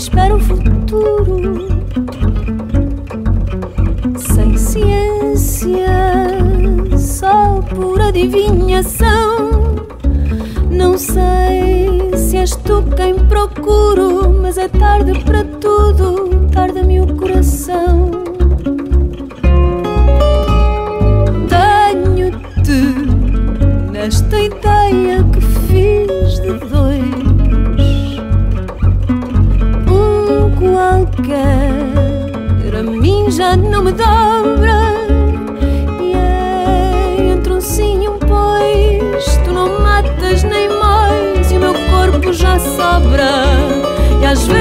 espera o futuro. Sem ciência, só por adivinhação. Não sei se és tu quem procuro, mas é tarde para tudo, tarda-me o coração. Tenho-te nesta qualquer a mim já não me dobra. E é entre um sim e um pois. Tu não matas nem mais e o meu corpo já sobra. E às vezes.